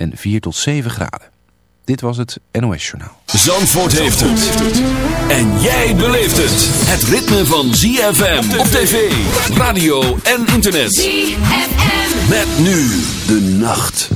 en 4 tot 7 graden. Dit was het NOS Journaal. Zandvoort heeft het. En jij beleeft het. Het ritme van ZFM op tv, radio en internet. ZFM. Met nu de nacht.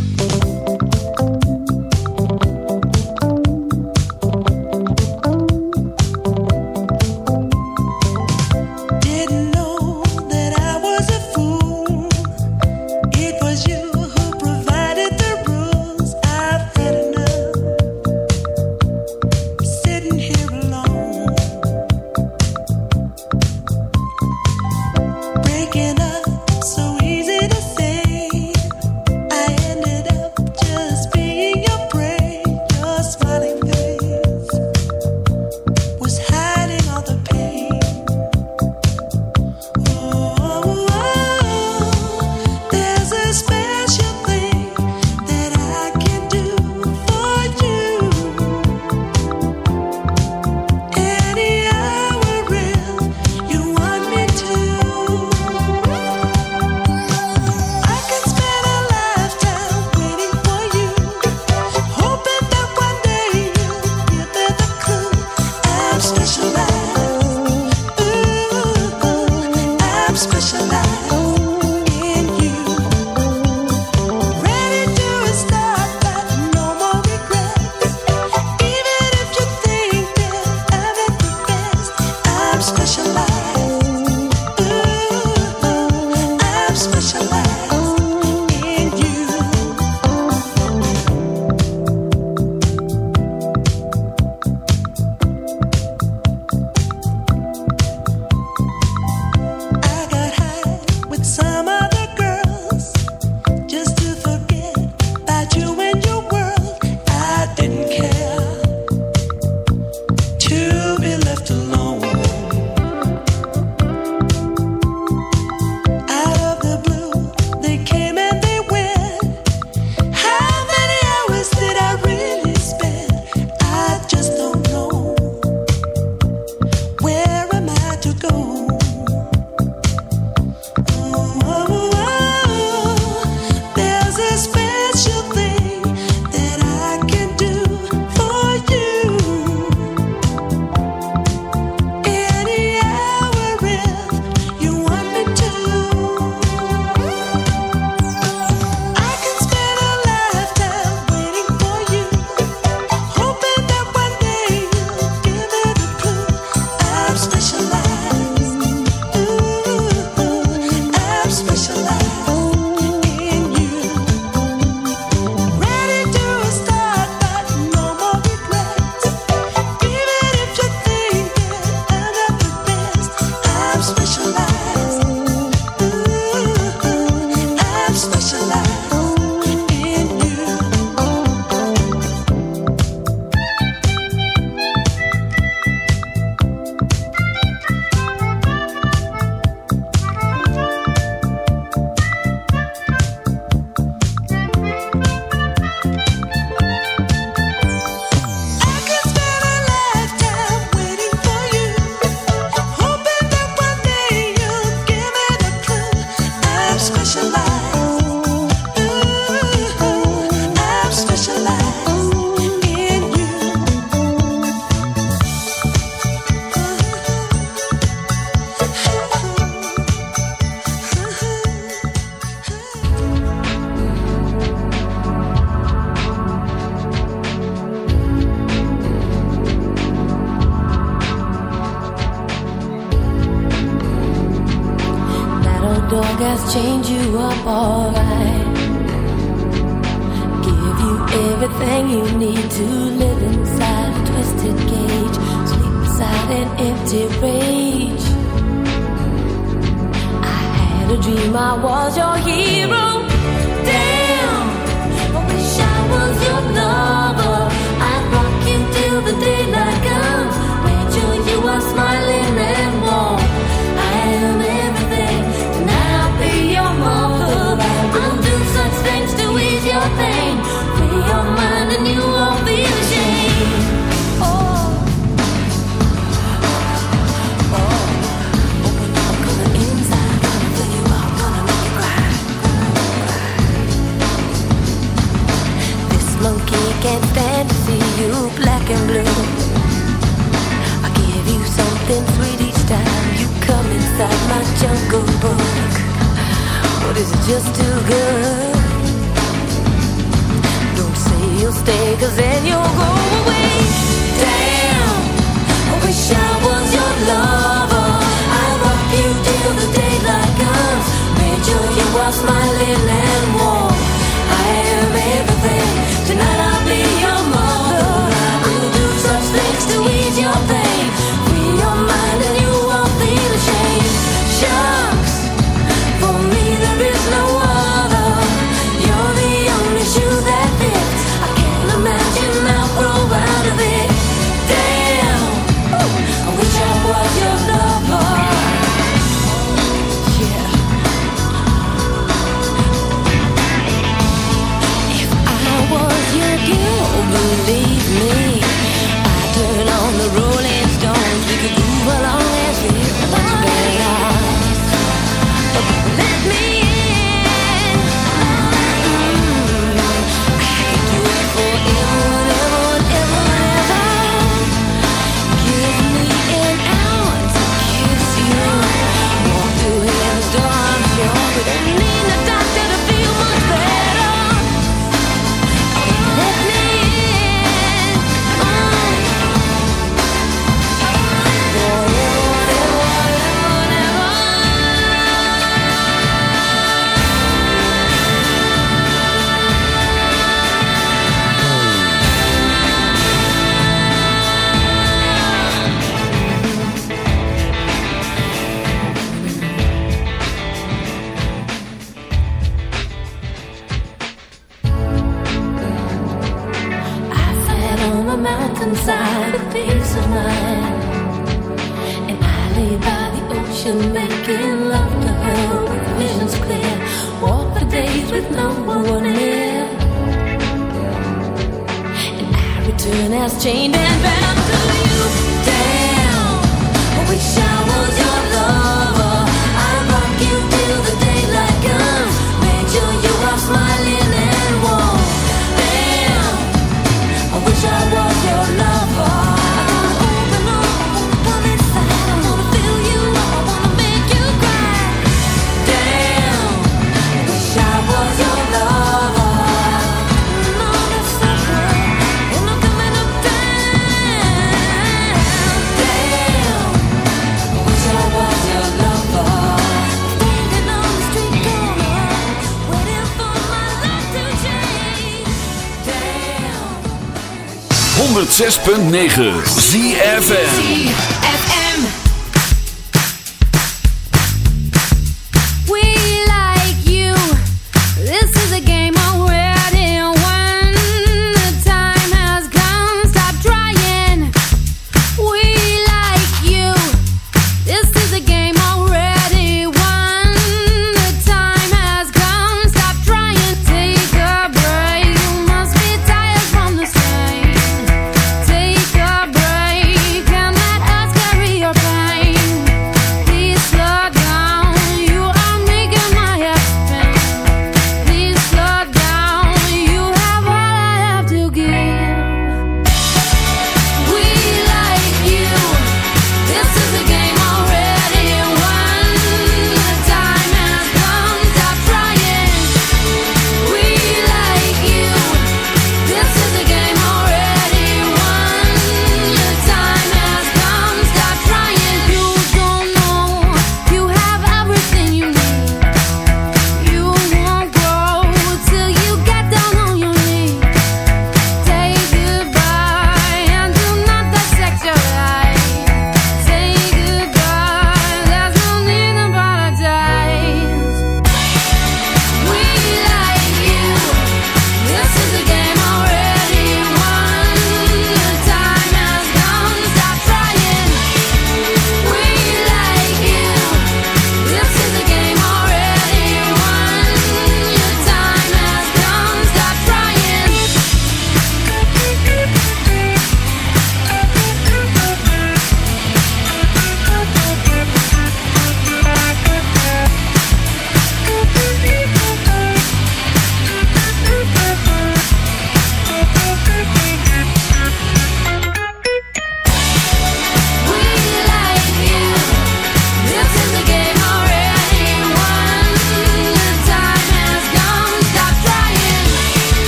106.9 ZFN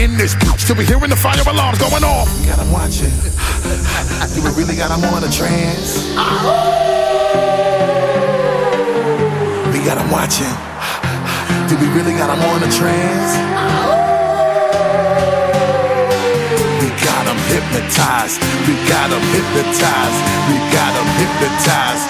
in this bitch till we hearing the fire alarms going off. We got 'em watching. We really got 'em on a trance? We got 'em watching. Do we really got 'em on a trance? We got 'em hypnotized. We got 'em hypnotized. We got 'em hypnotized.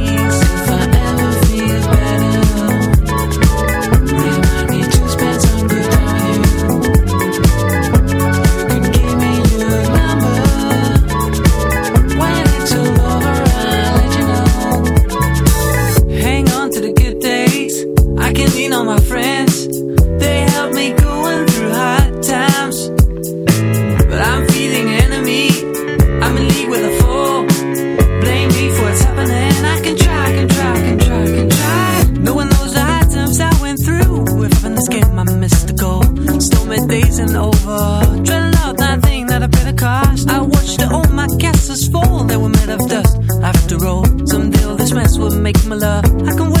That I the cost. I watched all my castles fall, they were made of dust. After all, someday this mess make. I can wait.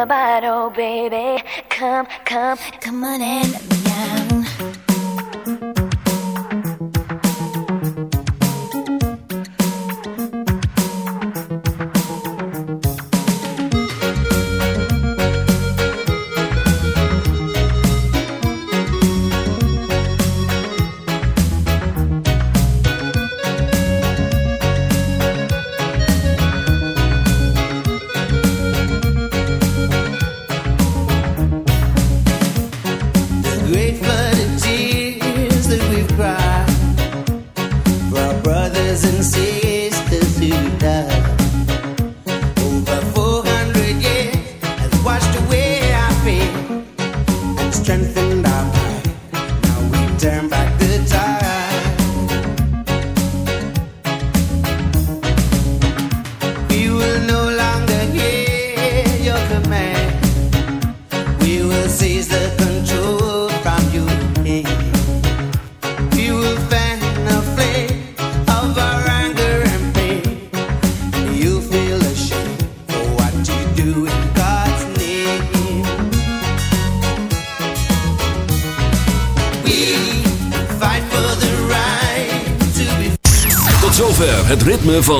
the bottle, baby. Come, come, come on in now.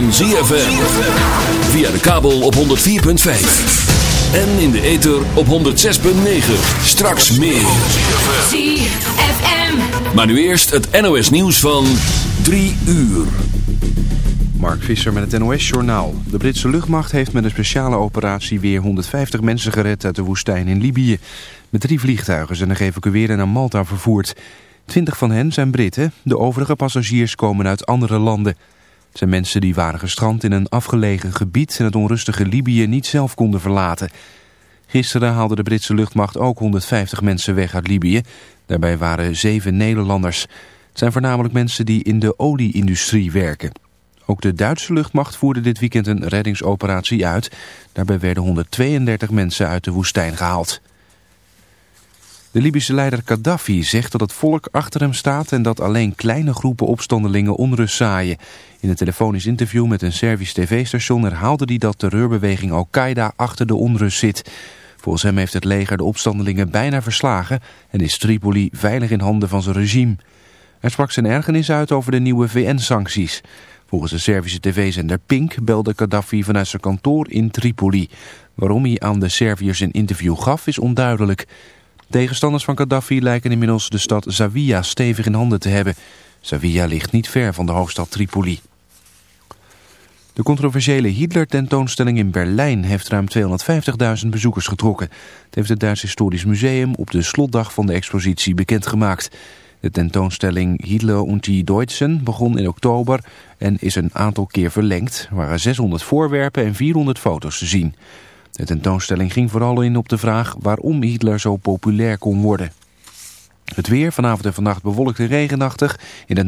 van ZFM. Via de kabel op 104.5. En in de ether op 106.9. Straks meer. ZFM. Maar nu eerst het NOS nieuws van 3 uur. Mark Visser met het NOS-journaal. De Britse luchtmacht heeft met een speciale operatie weer 150 mensen gered uit de woestijn in Libië. Met drie vliegtuigen zijn er geëvacueerden naar Malta vervoerd. Twintig van hen zijn Britten, de overige passagiers komen uit andere landen. Het zijn mensen die waren gestrand in een afgelegen gebied en het onrustige Libië niet zelf konden verlaten. Gisteren haalde de Britse luchtmacht ook 150 mensen weg uit Libië. Daarbij waren zeven Nederlanders. Het zijn voornamelijk mensen die in de olieindustrie werken. Ook de Duitse luchtmacht voerde dit weekend een reddingsoperatie uit. Daarbij werden 132 mensen uit de woestijn gehaald. De Libische leider Gaddafi zegt dat het volk achter hem staat... en dat alleen kleine groepen opstandelingen onrust zaaien. In een telefonisch interview met een Servisch tv-station herhaalde hij dat terreurbeweging Al-Qaeda achter de onrust zit. Volgens hem heeft het leger de opstandelingen bijna verslagen... en is Tripoli veilig in handen van zijn regime. Hij sprak zijn ergernis uit over de nieuwe VN-sancties... Volgens de Servische tv-zender Pink belde Gaddafi vanuit zijn kantoor in Tripoli. Waarom hij aan de Serviërs een interview gaf is onduidelijk. Tegenstanders van Gaddafi lijken inmiddels de stad Zawiya stevig in handen te hebben. Zawiya ligt niet ver van de hoofdstad Tripoli. De controversiële Hitler-tentoonstelling in Berlijn heeft ruim 250.000 bezoekers getrokken. Het heeft het Duits Historisch Museum op de slotdag van de expositie bekendgemaakt. De tentoonstelling Hitler und die Deutschen begon in oktober en is een aantal keer verlengd. Er waren 600 voorwerpen en 400 foto's te zien. De tentoonstelling ging vooral in op de vraag waarom Hitler zo populair kon worden. Het weer vanavond en vannacht bewolkt en regenachtig. In het